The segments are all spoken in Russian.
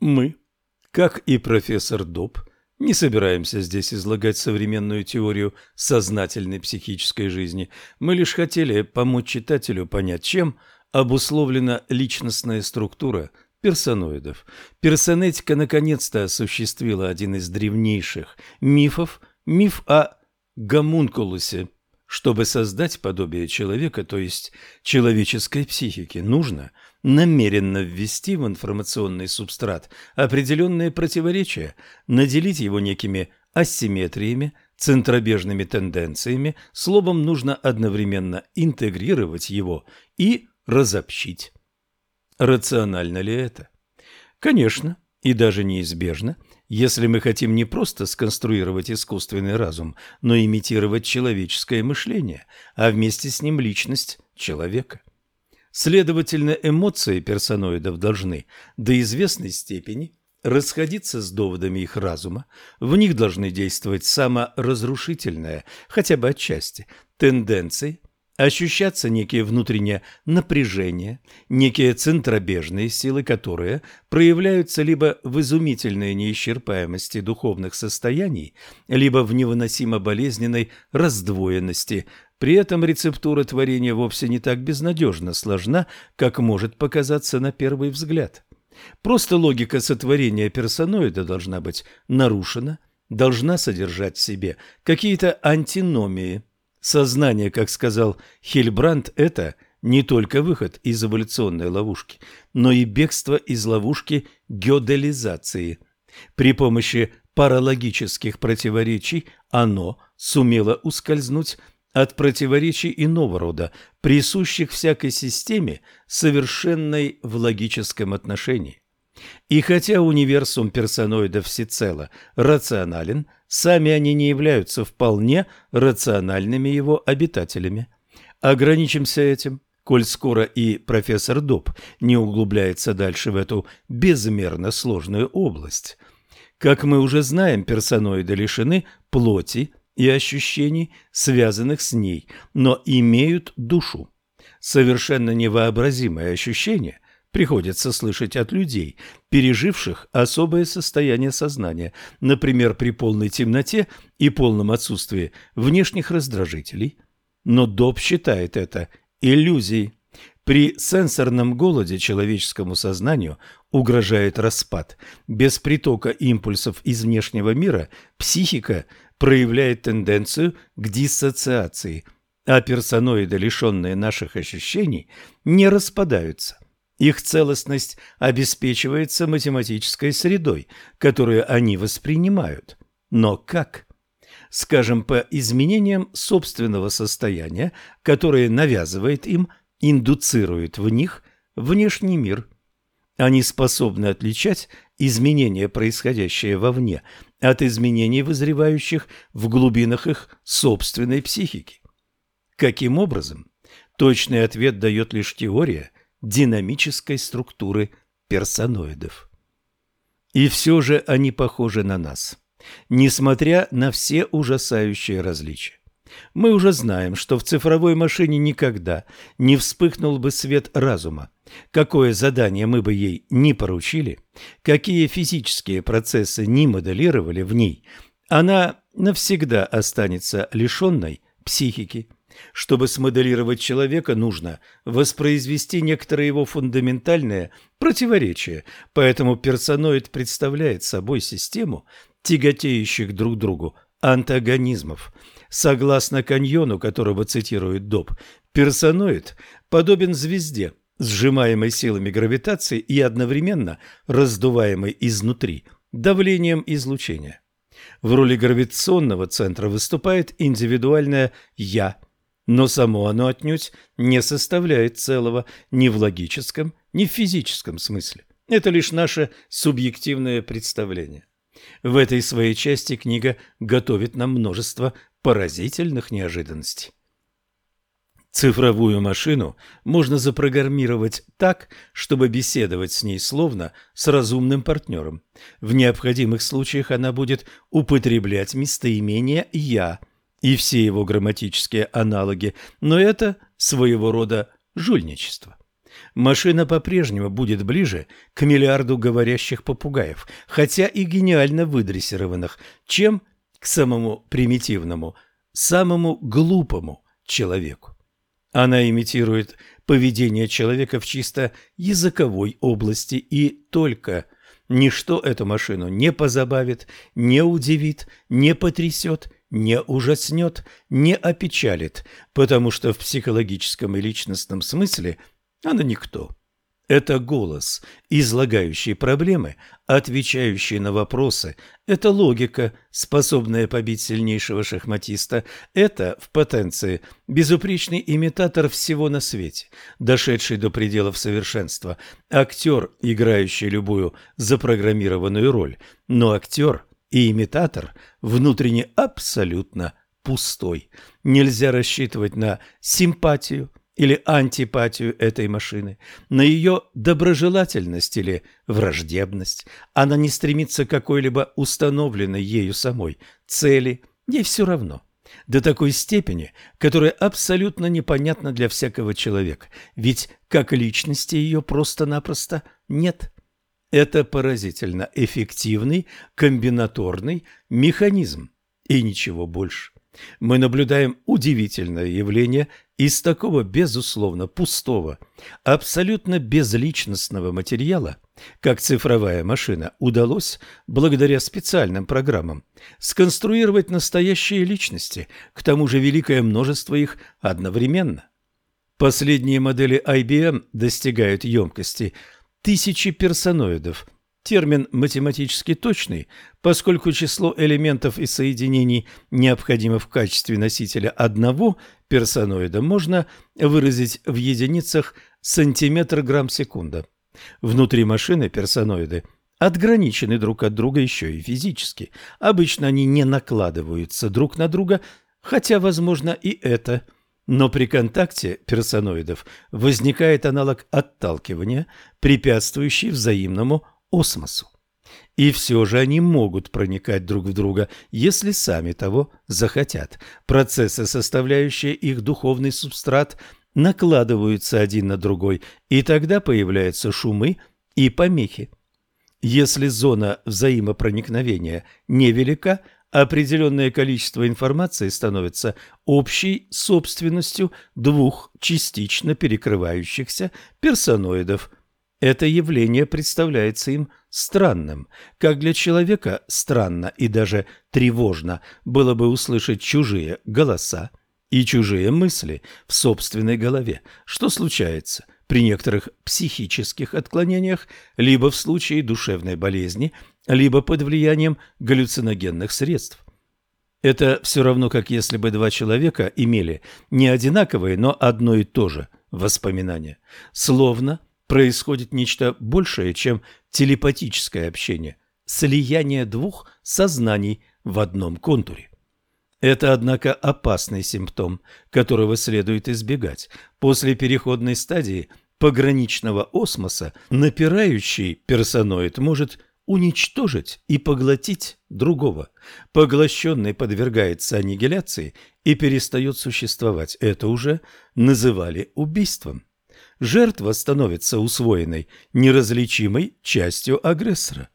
Мы, как и профессор Доб, не собираемся здесь излагать современную теорию сознательной психической жизни. Мы лишь хотели помочь читателю понять, чем обусловлена личностная структура персоноидов. Персонетика наконец-то осуществила один из древнейших мифов – миф о гомункулусе. Чтобы создать подобие человека, то есть человеческой психики, нужно намеренно ввести в информационный субстрат определенные противоречия, наделить его некими асимметриями, центробежными тенденциями, словом, нужно одновременно интегрировать его и разобщить. Рационально ли это? Конечно, и даже неизбежно, если мы хотим не просто сконструировать искусственный разум, но имитировать человеческое мышление, а вместе с ним личность человека. Следовательно, эмоции персоноидов должны до известной степени расходиться с доводами их разума, в них должны действовать саморазрушительные, хотя бы отчасти, тенденции, ощущаться некие внутреннее напряжение, некие центробежные силы, которые проявляются либо в изумительной неисчерпаемости духовных состояний, либо в невыносимо болезненной раздвоенности. При этом рецептура творения вовсе не так безнадежно сложна, как может показаться на первый взгляд. Просто логика сотворения персоноида должна быть нарушена, должна содержать в себе какие-то антиномии – Сознание, как сказал Хильбранд, это не только выход из эволюционной ловушки, но и бегство из ловушки геоделизации. При помощи паралогических противоречий оно сумело ускользнуть от противоречий иного рода, присущих всякой системе, совершенной в логическом отношении. И хотя универсум персоноидов всецело рационален, сами они не являются вполне рациональными его обитателями. Ограничимся этим, коль скоро и профессор Доб не углубляется дальше в эту безмерно сложную область. Как мы уже знаем, персоноиды лишены плоти и ощущений, связанных с ней, но имеют душу. Совершенно невообразимое ощущение – приходится слышать от людей, переживших особое состояние сознания, например, при полной темноте и полном отсутствии внешних раздражителей. Но Доб считает это иллюзией. При сенсорном голоде человеческому сознанию угрожает распад. Без притока импульсов из внешнего мира психика проявляет тенденцию к диссоциации, а персоноиды, лишенные наших ощущений, не распадаются – их целостность обеспечивается математической средой, которую они воспринимают. Но как? Скажем, по изменениям собственного состояния, которое навязывает им, индуцирует в них внешний мир. Они способны отличать изменения, происходящие вовне, от изменений, вызревающих в глубинах их собственной психики. Каким образом? Точный ответ дает лишь теория – динамической структуры персоноидов. И все же они похожи на нас, несмотря на все ужасающие различия. Мы уже знаем, что в цифровой машине никогда не вспыхнул бы свет разума. Какое задание мы бы ей не поручили, какие физические процессы не моделировали в ней, она навсегда останется лишенной психики. Чтобы смоделировать человека, нужно воспроизвести некоторые его фундаментальные противоречия, поэтому персоноид представляет собой систему тяготеющих друг другу антагонизмов. Согласно каньону, которого цитирует Доб, персоноид подобен звезде, сжимаемой силами гравитации и одновременно раздуваемой изнутри давлением излучения. В роли гравитационного центра выступает индивидуальное «я», но само оно отнюдь не составляет целого ни в логическом, ни в физическом смысле. Это лишь наше субъективное представление. В этой своей части книга готовит нам множество поразительных неожиданностей. Цифровую машину можно запрограммировать так, чтобы беседовать с ней словно с разумным партнером. В необходимых случаях она будет употреблять местоимение «я», и все его грамматические аналоги, но это своего рода жульничество. Машина по-прежнему будет ближе к миллиарду говорящих попугаев, хотя и гениально выдрессированных, чем к самому примитивному, самому глупому человеку. Она имитирует поведение человека в чисто языковой области и только – Ничто эту машину не позабавит, не удивит, не потрясет, не ужаснет, не опечалит, потому что в психологическом и личностном смысле она никто. Это голос, излагающий проблемы, отвечающий на вопросы. Это логика, способная побить сильнейшего шахматиста. Это, в потенции, безупречный имитатор всего на свете, дошедший до пределов совершенства. Актер, играющий любую запрограммированную роль. Но актер и имитатор внутренне абсолютно пустой. Нельзя рассчитывать на симпатию, или антипатию этой машины, на ее доброжелательность или враждебность. Она не стремится к какой-либо установленной ею самой цели, ей все равно. До такой степени, которая абсолютно непонятна для всякого человека, ведь как личности ее просто-напросто нет. Это поразительно эффективный комбинаторный механизм и ничего больше. Мы наблюдаем удивительное явление из такого безусловно пустого, абсолютно безличностного материала, как цифровая машина, удалось, благодаря специальным программам, сконструировать настоящие личности, к тому же великое множество их одновременно. Последние модели IBM достигают емкости тысячи персоноидов – Термин математически точный, поскольку число элементов и соединений, необходимых в качестве носителя одного персоноида, можно выразить в единицах сантиметр-грамм-секунда. Внутри машины персоноиды отграничены друг от друга еще и физически. Обычно они не накладываются друг на друга, хотя, возможно, и это – но при контакте персоноидов возникает аналог отталкивания, препятствующий взаимному осмосу. И все же они могут проникать друг в друга, если сами того захотят. Процессы, составляющие их духовный субстрат, накладываются один на другой, и тогда появляются шумы и помехи. Если зона взаимопроникновения невелика, определенное количество информации становится общей собственностью двух частично перекрывающихся персоноидов – это явление представляется им странным, как для человека странно и даже тревожно было бы услышать чужие голоса и чужие мысли в собственной голове, что случается при некоторых психических отклонениях, либо в случае душевной болезни, либо под влиянием галлюциногенных средств. Это все равно, как если бы два человека имели не одинаковые, но одно и то же воспоминания, словно – происходит нечто большее, чем телепатическое общение, слияние двух сознаний в одном контуре. Это, однако, опасный симптом, которого следует избегать. После переходной стадии пограничного осмоса напирающий персоноид может уничтожить и поглотить другого. Поглощенный подвергается аннигиляции и перестает существовать. Это уже называли убийством жертва становится усвоенной, неразличимой частью агрессора.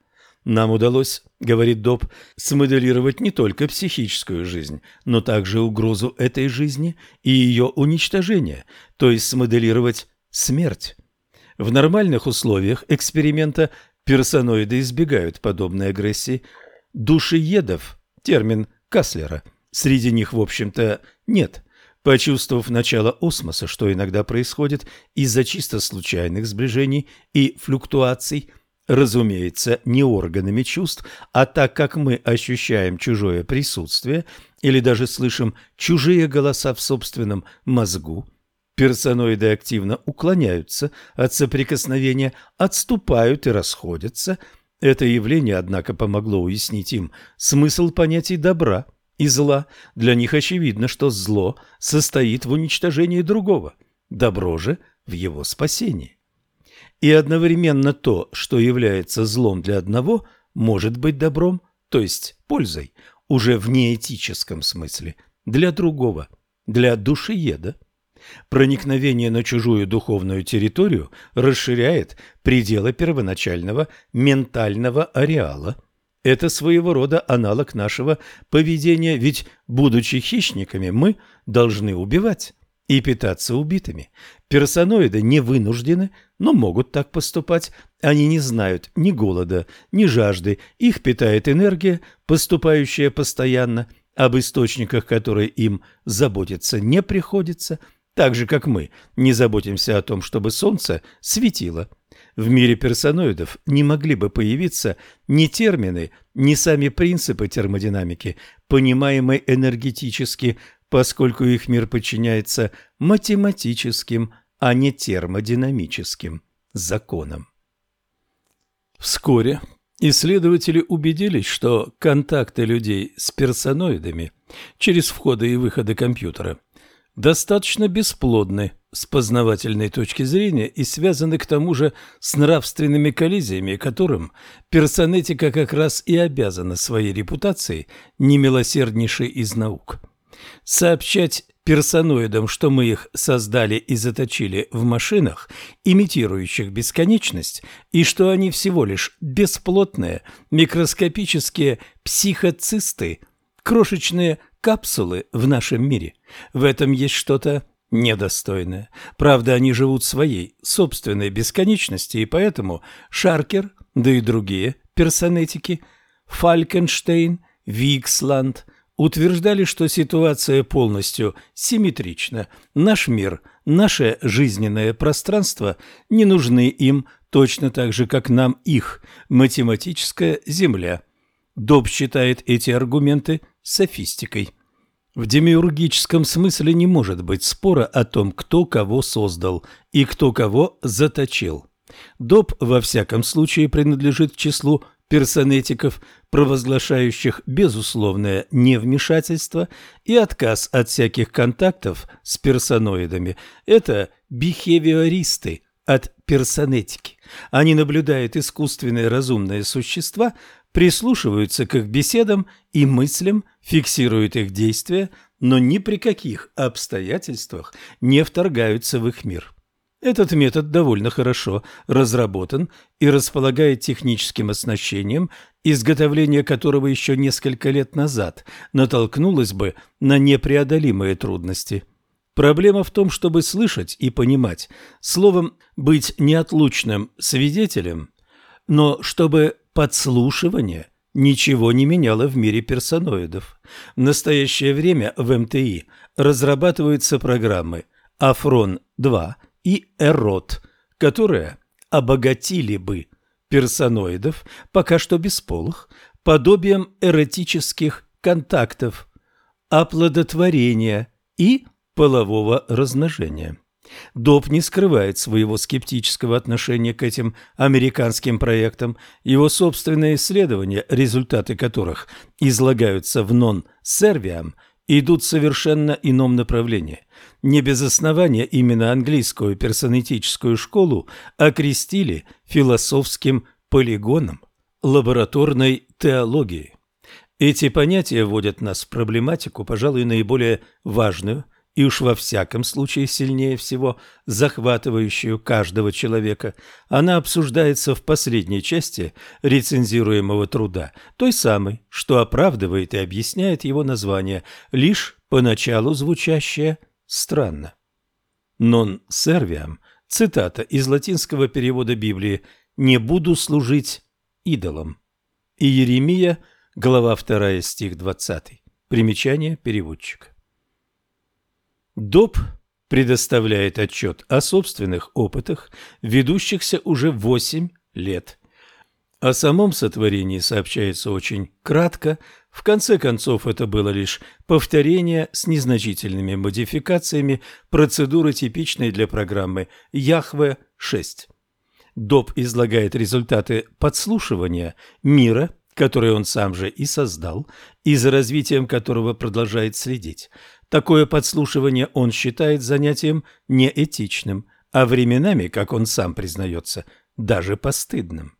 Нам удалось, говорит Доб, смоделировать не только психическую жизнь, но также угрозу этой жизни и ее уничтожение, то есть смоделировать смерть. В нормальных условиях эксперимента персоноиды избегают подобной агрессии. Душеедов, термин Каслера, среди них, в общем-то, нет. Почувствовав начало осмоса, что иногда происходит из-за чисто случайных сближений и флюктуаций, разумеется, не органами чувств, а так как мы ощущаем чужое присутствие или даже слышим чужие голоса в собственном мозгу, персоноиды активно уклоняются от соприкосновения, отступают и расходятся. Это явление, однако, помогло уяснить им смысл понятий добра – и зла, для них очевидно, что зло состоит в уничтожении другого, добро же в его спасении. И одновременно то, что является злом для одного, может быть добром, то есть пользой, уже в неэтическом смысле, для другого, для душееда. Проникновение на чужую духовную территорию расширяет пределы первоначального ментального ареала. Это своего рода аналог нашего поведения, ведь, будучи хищниками, мы должны убивать и питаться убитыми. Персоноиды не вынуждены, но могут так поступать. Они не знают ни голода, ни жажды. Их питает энергия, поступающая постоянно, об источниках которой им заботиться не приходится, так же, как мы не заботимся о том, чтобы солнце светило. В мире персоноидов не могли бы появиться ни термины, ни сами принципы термодинамики, понимаемые энергетически поскольку их мир подчиняется математическим, а не термодинамическим законам. Вскоре исследователи убедились, что контакты людей с персоноидами через входы и выходы компьютера достаточно бесплодны с познавательной точки зрения и связаны к тому же с нравственными коллизиями, которым персонетика как раз и обязана своей репутацией немилосерднейшей из наук. Сообщать персоноидам, что мы их создали и заточили в машинах, имитирующих бесконечность, и что они всего лишь бесплотные микроскопические психоцисты, крошечные капсулы в нашем мире. В этом есть что-то недостойное. Правда, они живут своей собственной бесконечности, и поэтому Шаркер, да и другие персонетики, Фалькенштейн, Виксланд – утверждали, что ситуация полностью симметрична. Наш мир, наше жизненное пространство не нужны им точно так же, как нам их математическая Земля. Доб считает эти аргументы софистикой. В демиургическом смысле не может быть спора о том, кто кого создал и кто кого заточил. Доб во всяком случае принадлежит к числу персонетиков, провозглашающих безусловное невмешательство и отказ от всяких контактов с персоноидами. Это бихевиористы от персонетики. Они наблюдают искусственные разумные существа, прислушиваются к их беседам и мыслям, фиксируют их действия, но ни при каких обстоятельствах не вторгаются в их мир. Этот метод довольно хорошо разработан и располагает техническим оснащением, изготовление которого еще несколько лет назад натолкнулось бы на непреодолимые трудности. Проблема в том, чтобы слышать и понимать, словом, быть неотлучным свидетелем, но чтобы подслушивание ничего не меняло в мире персоноидов. В настоящее время в МТИ разрабатываются программы «Афрон-2», и эрот, которые обогатили бы персоноидов, пока что бесполых, подобием эротических контактов, оплодотворения и полового размножения. Доп не скрывает своего скептического отношения к этим американским проектам. Его собственные исследования, результаты которых излагаются в «Нон-сервиам», идут в совершенно ином направлении. Не без основания именно английскую персонетическую школу окрестили философским полигоном лабораторной теологии. Эти понятия вводят нас в проблематику, пожалуй, наиболее важную и уж во всяком случае сильнее всего захватывающую каждого человека. Она обсуждается в последней части рецензируемого труда, той самой, что оправдывает и объясняет его название, лишь поначалу звучащее странно. «Non serviam» – цитата из латинского перевода Библии «Не буду служить идолам». И Еремия, глава 2, стих 20. Примечание переводчика. Доб предоставляет отчет о собственных опытах, ведущихся уже 8 лет. О самом сотворении сообщается очень кратко, в конце концов это было лишь повторение с незначительными модификациями процедуры, типичной для программы Яхве-6. Доб излагает результаты подслушивания мира, который он сам же и создал, и за развитием которого продолжает следить – Такое подслушивание он считает занятием неэтичным, а временами, как он сам признается, даже постыдным.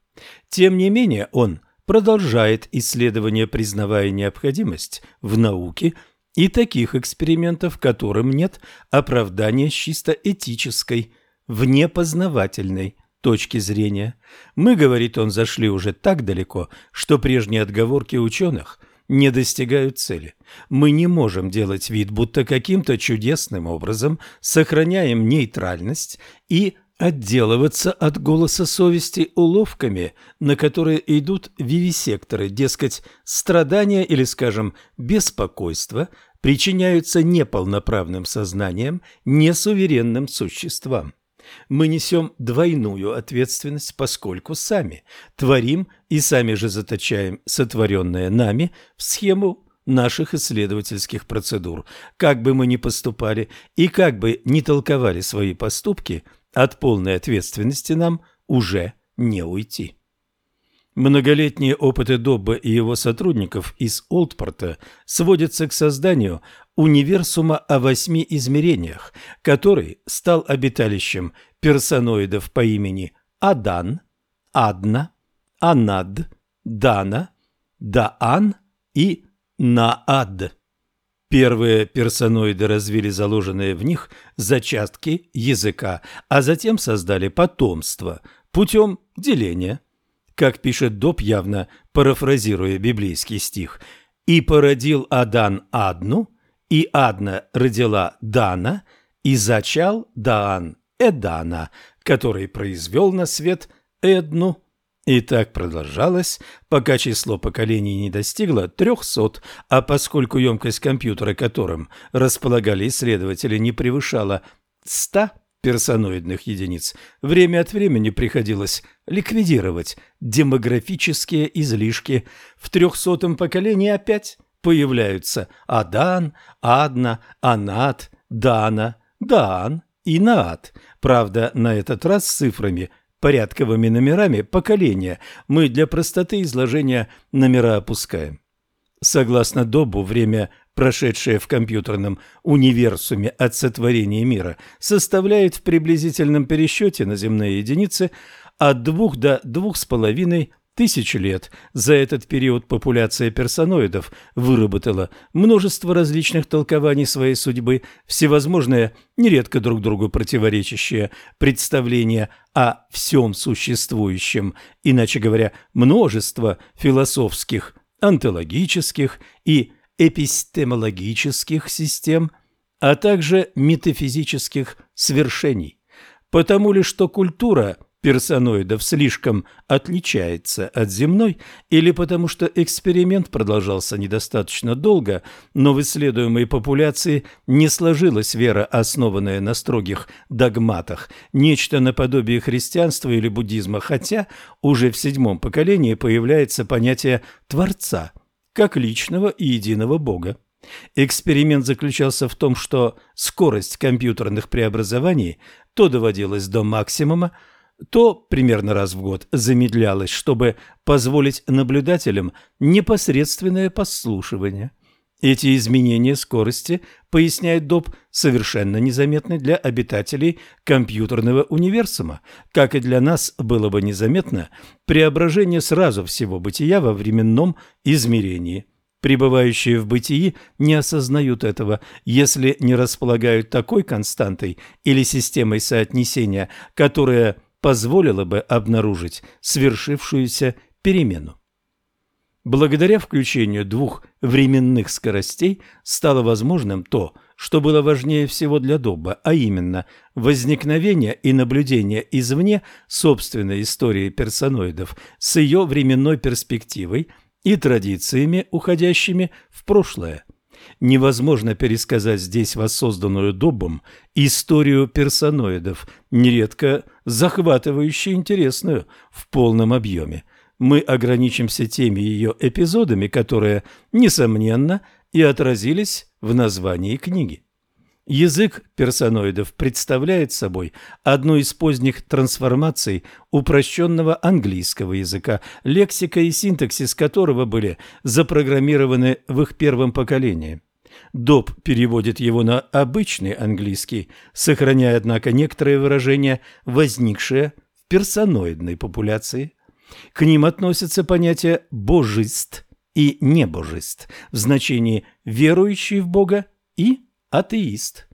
Тем не менее он продолжает исследование, признавая необходимость в науке и таких экспериментов, которым нет оправдания с чисто этической, внепознавательной точки зрения. Мы, говорит он, зашли уже так далеко, что прежние отговорки ученых не достигают цели. Мы не можем делать вид, будто каким-то чудесным образом сохраняем нейтральность и отделываться от голоса совести уловками, на которые идут вивисекторы, дескать, страдания или, скажем, беспокойство причиняются неполноправным сознанием, несуверенным существам. Мы несем двойную ответственность, поскольку сами творим и сами же заточаем сотворенное нами в схему наших исследовательских процедур. Как бы мы ни поступали и как бы ни толковали свои поступки – от полной ответственности нам уже не уйти. Многолетние опыты Добба и его сотрудников из Олдпорта сводятся к созданию универсума о восьми измерениях, который стал обиталищем персоноидов по имени Адан, Адна, Анад, Дана, Даан и Наад. Первые персоноиды развили заложенные в них зачатки языка, а затем создали потомство путем деления. Как пишет Доб, явно парафразируя библейский стих, «И породил Адан Адну, и Адна родила Дана, и зачал Даан Эдана, который произвел на свет Эдну и так продолжалось, пока число поколений не достигло трехсот, а поскольку емкость компьютера, которым располагали исследователи, не превышала ста персоноидных единиц, время от времени приходилось ликвидировать демографические излишки. В трехсотом поколении опять появляются Адан, Адна, Анат, Дана, Даан и Наат. Правда, на этот раз с цифрами – порядковыми номерами поколения мы для простоты изложения номера опускаем. Согласно Добу, время, прошедшее в компьютерном универсуме от сотворения мира, составляет в приблизительном пересчете на земные единицы от двух до 2,5 тысяч лет. За этот период популяция персоноидов выработала множество различных толкований своей судьбы, всевозможные, нередко друг другу противоречащие представления о всем существующем, иначе говоря, множество философских, онтологических и эпистемологических систем, а также метафизических свершений. Потому ли, что культура – персоноидов слишком отличается от земной, или потому что эксперимент продолжался недостаточно долго, но в исследуемой популяции не сложилась вера, основанная на строгих догматах, нечто наподобие христианства или буддизма, хотя уже в седьмом поколении появляется понятие «творца» как личного и единого Бога. Эксперимент заключался в том, что скорость компьютерных преобразований то доводилась до максимума, то примерно раз в год замедлялось, чтобы позволить наблюдателям непосредственное послушивание. Эти изменения скорости, поясняет Доб, совершенно незаметны для обитателей компьютерного универсума, как и для нас было бы незаметно преображение сразу всего бытия во временном измерении. Пребывающие в бытии не осознают этого, если не располагают такой константой или системой соотнесения, которая позволило бы обнаружить свершившуюся перемену. Благодаря включению двух временных скоростей стало возможным то, что было важнее всего для Добба, а именно возникновение и наблюдение извне собственной истории персоноидов с ее временной перспективой и традициями, уходящими в прошлое – невозможно пересказать здесь воссозданную Доббом историю персоноидов, нередко захватывающе интересную в полном объеме. Мы ограничимся теми ее эпизодами, которые, несомненно, и отразились в названии книги. Язык персоноидов представляет собой одну из поздних трансформаций упрощенного английского языка, лексика и синтаксис которого были запрограммированы в их первом поколении. Доб переводит его на обычный английский, сохраняя, однако, некоторые выражения, возникшие в персоноидной популяции. К ним относятся понятия «божист» и небожист в значении «верующий в Бога» и «атеист».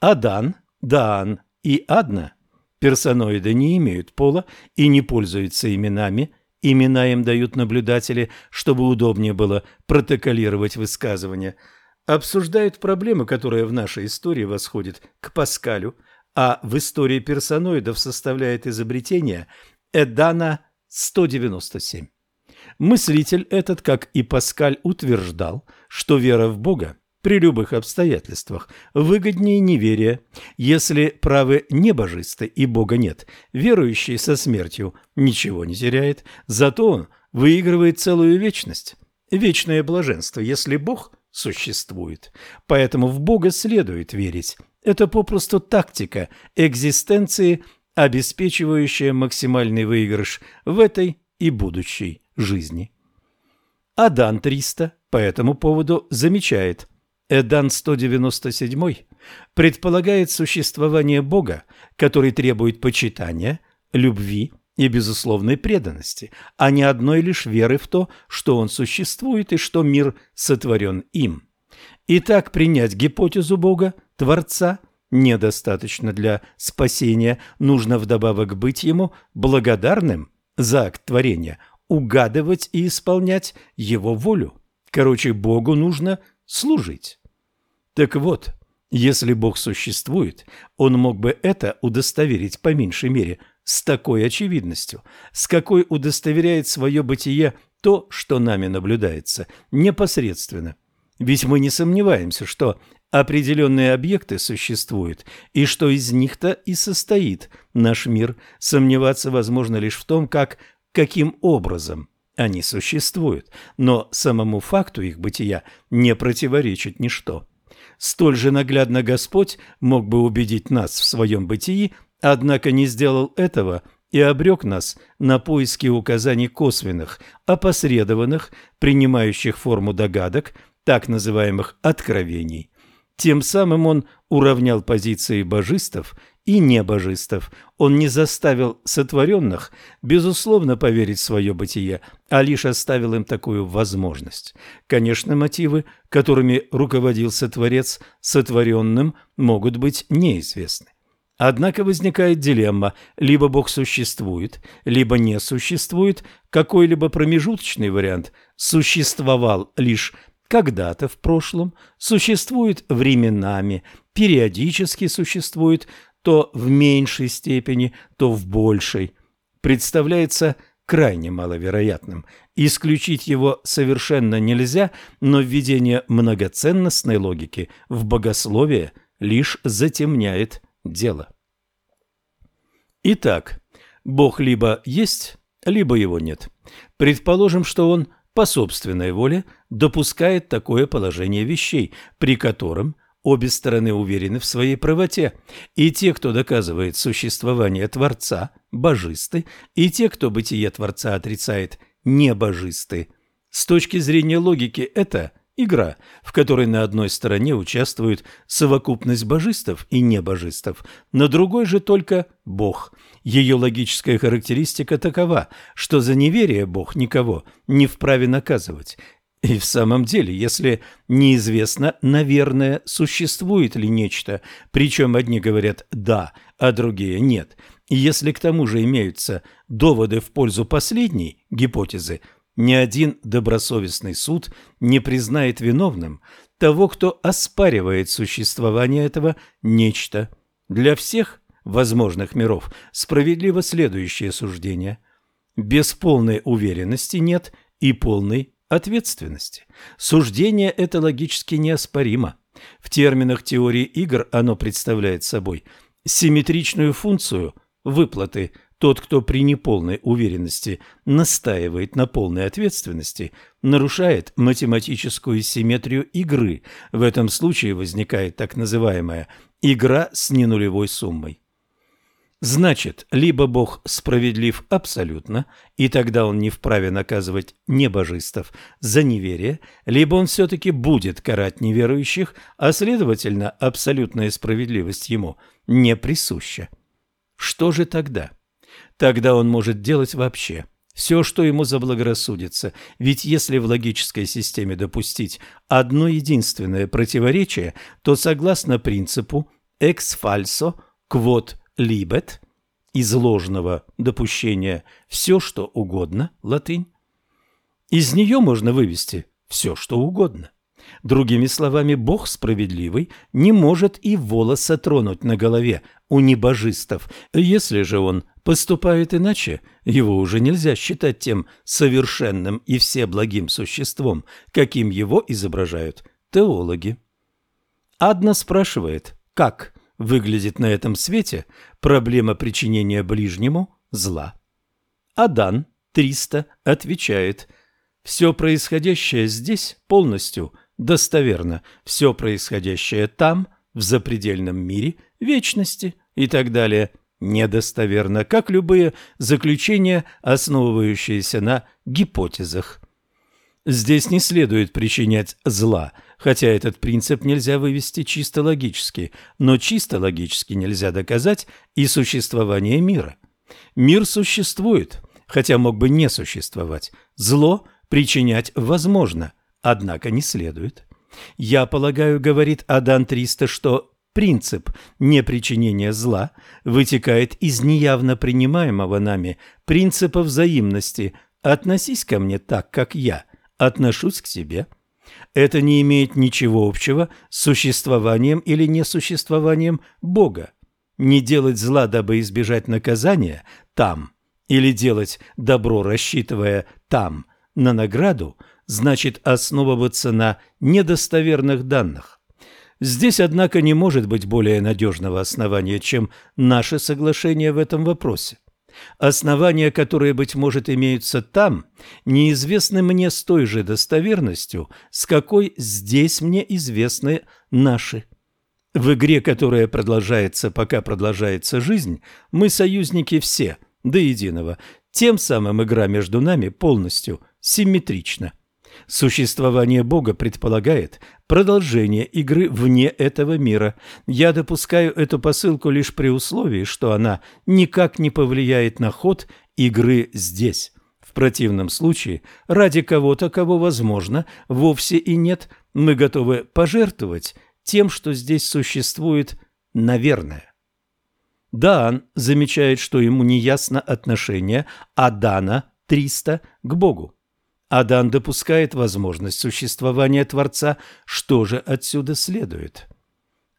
Адан, Даан и Адна персоноиды не имеют пола и не пользуются именами, имена им дают наблюдатели, чтобы удобнее было протоколировать высказывания, обсуждают проблемы, которые в нашей истории восходят к Паскалю, а в истории персоноидов составляет изобретение Эдана 197. Мыслитель этот, как и Паскаль, утверждал, что вера в Бога при любых обстоятельствах выгоднее неверия. Если правы небожисты и Бога нет, верующий со смертью ничего не теряет, зато он выигрывает целую вечность. Вечное блаженство, если Бог существует. Поэтому в Бога следует верить. Это попросту тактика экзистенции, обеспечивающая максимальный выигрыш в этой и будущей жизни. Адан 300 по этому поводу замечает. Эдан 197 предполагает существование Бога, который требует почитания, любви и безусловной преданности, а не одной лишь веры в то, что он существует и что мир сотворен им. Итак, принять гипотезу Бога, Творца, недостаточно для спасения, нужно вдобавок быть ему благодарным за акт творения, угадывать и исполнять его волю. Короче, Богу нужно служить. Так вот, если Бог существует, он мог бы это удостоверить по меньшей мере с такой очевидностью, с какой удостоверяет свое бытие то, что нами наблюдается, непосредственно. Ведь мы не сомневаемся, что определенные объекты существуют, и что из них-то и состоит наш мир. Сомневаться возможно лишь в том, как каким образом они существуют, но самому факту их бытия не противоречит ничто. Столь же наглядно Господь мог бы убедить нас в своем бытии, однако не сделал этого и обрек нас на поиски указаний косвенных, опосредованных, принимающих форму догадок, так называемых откровений. Тем самым он уравнял позиции божистов и небожистов. Он не заставил сотворенных, безусловно, поверить в свое бытие, а лишь оставил им такую возможность. Конечно, мотивы, которыми руководился Творец сотворенным, могут быть неизвестны. Однако возникает дилемма – либо Бог существует, либо не существует, какой-либо промежуточный вариант существовал лишь когда-то в прошлом, существует временами, периодически существует то в меньшей степени, то в большей. Представляется крайне маловероятным. Исключить его совершенно нельзя, но введение многоценностной логики в богословие лишь затемняет дело. Итак, Бог либо есть, либо его нет. Предположим, что он по собственной воле допускает такое положение вещей, при котором обе стороны уверены в своей правоте. И те, кто доказывает существование Творца, божисты, и те, кто бытие Творца отрицает, небожисты. С точки зрения логики это игра, в которой на одной стороне участвует совокупность божистов и небожистов, на другой же только Бог – ее логическая характеристика такова, что за неверие Бог никого не вправе наказывать. И в самом деле, если неизвестно, наверное, существует ли нечто, причем одни говорят «да», а другие «нет», и если к тому же имеются доводы в пользу последней гипотезы, ни один добросовестный суд не признает виновным того, кто оспаривает существование этого нечто. Для всех возможных миров справедливо следующее суждение. Без полной уверенности нет и полной ответственности. Суждение это логически неоспоримо. В терминах теории игр оно представляет собой симметричную функцию выплаты. Тот, кто при неполной уверенности настаивает на полной ответственности, нарушает математическую симметрию игры. В этом случае возникает так называемая игра с ненулевой суммой. Значит, либо Бог справедлив абсолютно, и тогда он не вправе наказывать небожистов за неверие, либо он все-таки будет карать неверующих, а следовательно, абсолютная справедливость ему не присуща. Что же тогда? Тогда он может делать вообще все, что ему заблагорассудится. Ведь если в логической системе допустить одно единственное противоречие, то согласно принципу «ex falso quod libet» из ложного допущения все, что угодно, латынь, из нее можно вывести все, что угодно. Другими словами, Бог справедливый не может и волоса тронуть на голове у небожистов. Если же он поступает иначе, его уже нельзя считать тем совершенным и всеблагим существом, каким его изображают теологи. Адна спрашивает, как выглядит на этом свете проблема причинения ближнему зла. Адан 300 отвечает, все происходящее здесь полностью – достоверно все происходящее там, в запредельном мире, вечности и так далее, недостоверно, как любые заключения, основывающиеся на гипотезах. Здесь не следует причинять зла, хотя этот принцип нельзя вывести чисто логически, но чисто логически нельзя доказать и существование мира. Мир существует, хотя мог бы не существовать. Зло причинять возможно – однако не следует. Я полагаю, говорит Адан 300, что принцип непричинения зла вытекает из неявно принимаемого нами принципа взаимности «относись ко мне так, как я отношусь к тебе». Это не имеет ничего общего с существованием или несуществованием Бога. Не делать зла, дабы избежать наказания там, или делать добро, рассчитывая там на награду – значит основываться на недостоверных данных. Здесь, однако, не может быть более надежного основания, чем наше соглашение в этом вопросе. Основания, которые, быть может, имеются там, неизвестны мне с той же достоверностью, с какой здесь мне известны наши. В игре, которая продолжается, пока продолжается жизнь, мы союзники все, до единого. Тем самым игра между нами полностью симметрична. Существование Бога предполагает продолжение игры вне этого мира. Я допускаю эту посылку лишь при условии, что она никак не повлияет на ход игры здесь. В противном случае, ради кого-то, кого возможно, вовсе и нет, мы готовы пожертвовать тем, что здесь существует, наверное. Даан замечает, что ему неясно отношение Адана 300 к Богу. Адан допускает возможность существования Творца. Что же отсюда следует?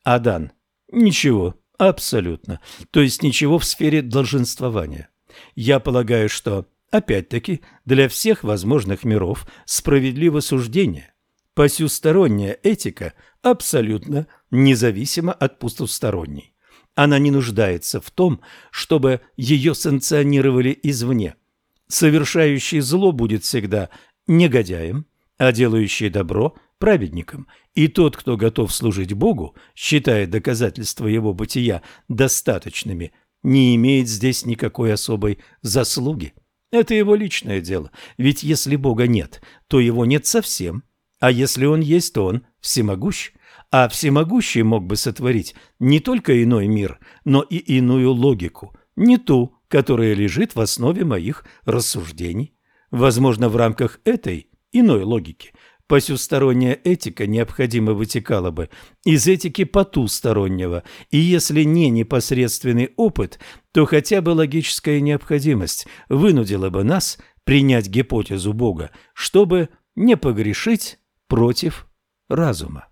Адан. Ничего, абсолютно. То есть ничего в сфере долженствования. Я полагаю, что, опять-таки, для всех возможных миров справедливо суждение. Посюсторонняя этика абсолютно независима от пустосторонней. Она не нуждается в том, чтобы ее санкционировали извне – Совершающий зло будет всегда негодяем, а делающий добро – праведником. И тот, кто готов служить Богу, считая доказательства его бытия достаточными, не имеет здесь никакой особой заслуги. Это его личное дело, ведь если Бога нет, то его нет совсем, а если он есть, то он всемогущ. А всемогущий мог бы сотворить не только иной мир, но и иную логику, не ту, которая лежит в основе моих рассуждений. Возможно, в рамках этой иной логики посюсторонняя этика необходимо вытекала бы из этики потустороннего, и если не непосредственный опыт, то хотя бы логическая необходимость вынудила бы нас принять гипотезу Бога, чтобы не погрешить против разума.